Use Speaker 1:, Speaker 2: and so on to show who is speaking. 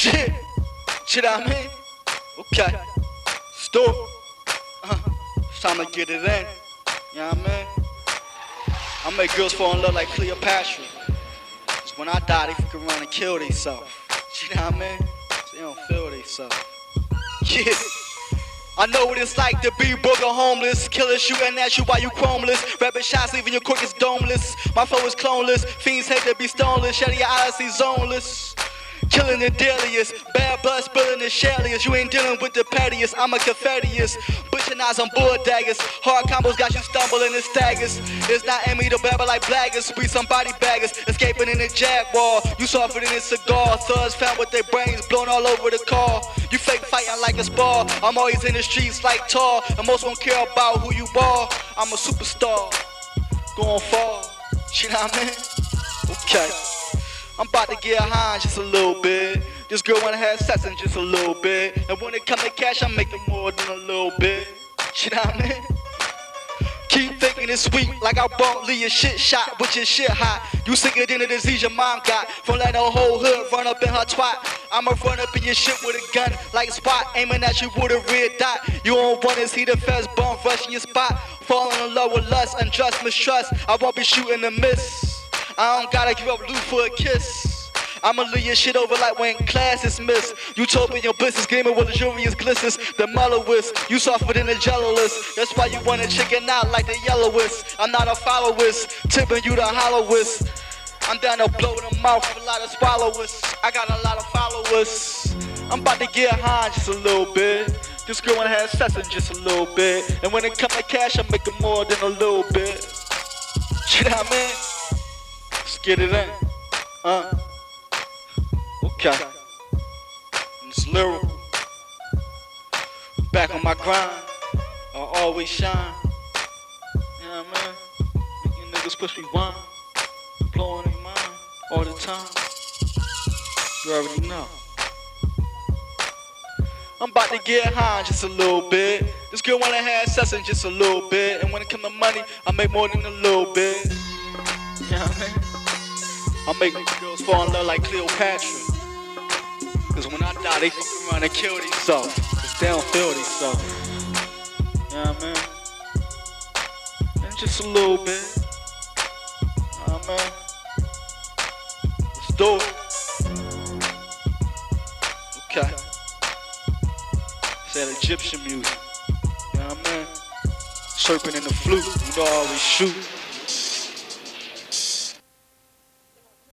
Speaker 1: Shit. Shit, I mean. Okay. Stop. Uh, it's time to get it in. You know what I mean? I make girls fall in love like Cleopatra. Cause when I die, they fucking run and kill themselves. You know what I mean? So they don't feel themselves. Yeah. I know what it's like to be broke or homeless. Killers shooting at you while you chromeless. Rapping shots leaving your cortex domeless. My flow is cloneless. Fiends hate to be stoneless. Shedding your odyssey zoneless. Killing the deadliest, bad blood spilling the shelliest. You ain't dealing with the pettiest, I'm a confettiest. Butching eyes on board daggers. Hard combos got you stumbling and staggers. It's not Emmy to babble like blaggers. We some body baggers, escaping in a jaguar. You softer than a cigar. Thugs found with their brains blown all over the car. You fake fighting like a spar. I'm always in the streets like tar. And most won't care about who you are. I'm a superstar. Going far. You know what I mean? Okay. I'm about to get high just a little bit. This girl wanna have sex in just a little bit. And when it come to cash, I'm making more than a little bit. You know what I mean? Keep thinking it's sweet, like I bought Lee a shit shot but your shit hot. You sicker than the disease your mom got. From letting the whole hood run up in her twat. I'ma run up in your shit with a gun, like spot, aiming at you with a red dot. You don't wanna see the feds bum rushing your spot. Falling in love with lust, unjust mistrust. I won't be shooting a miss. I don't gotta give up loot for a kiss. I'ma leave your shit over like when class is missed. You told me your bliss is gleaming with luxurious glistens. The mellowest, you softer than the jellowest. That's why you wanna chicken out like the yellowest. I'm not a followist, tipping you the hollowest. I'm down to blow them out with a lot of swallowers. I got a lot of followers. I'm about to get high just a little bit. This girl wanna have sex in just a little bit. And when it come to cash, I'm making more than a little bit. You know what I mean? Get it in. Uh. Okay. It's lyrical. Back on my grind. I'll always shine. I mean? Making niggas push me wine. Blowing their mind all the time. You already know. I'm about to get high just a little bit. This girl wanna have sex in just a little bit. And when it come to money, I make more than a little bit. You know I mean? I make girls fall in love like Cleopatra. Cause when I die, they fucking run and kill themselves. Cause they don't feel themselves. Know what I mean? And just a little bit. I mean? Let's do it. Okay. It's that Egyptian music. Know what I mean? Serpent in the flute, you know I always shoot.